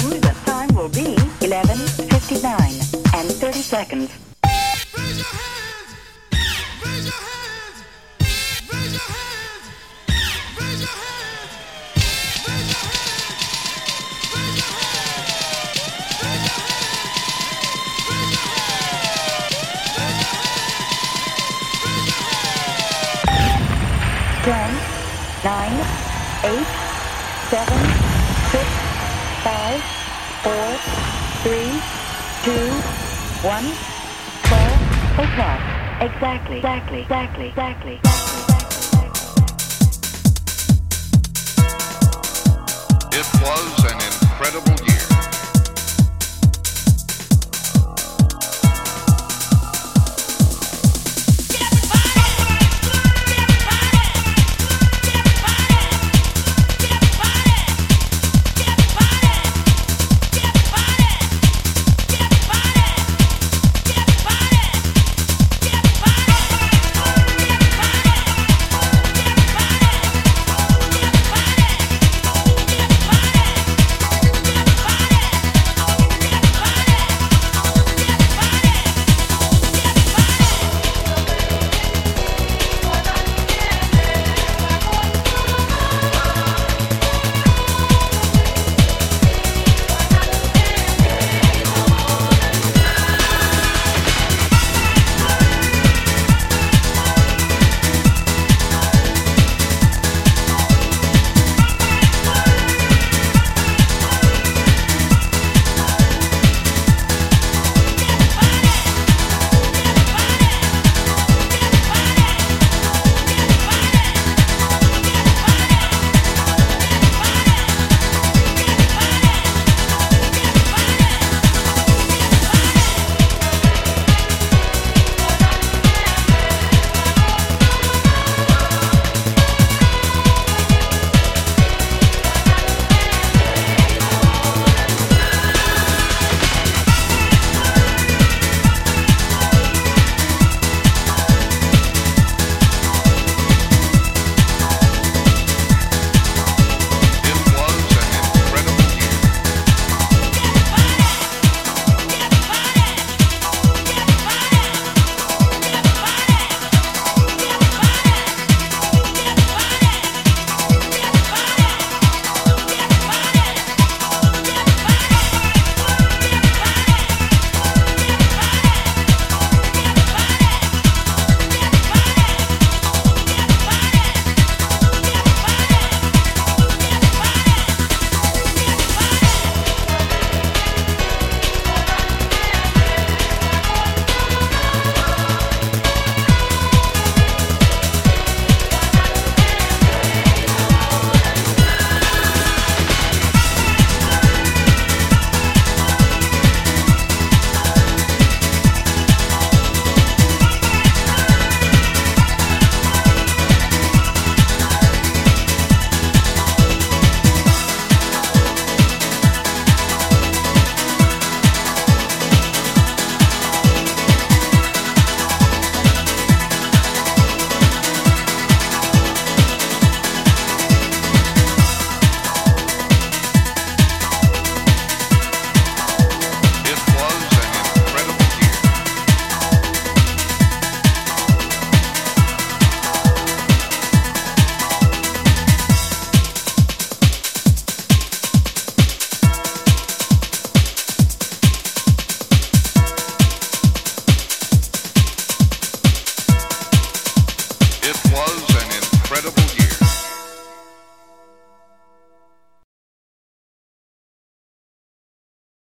soon, the time will be 11.59 and 30 seconds. Ten, nine, eight, seven, six, five, four, three, two, one. Twelve o'clock. Exactly. Exactly. Exactly. Exactly. It was an incredible year.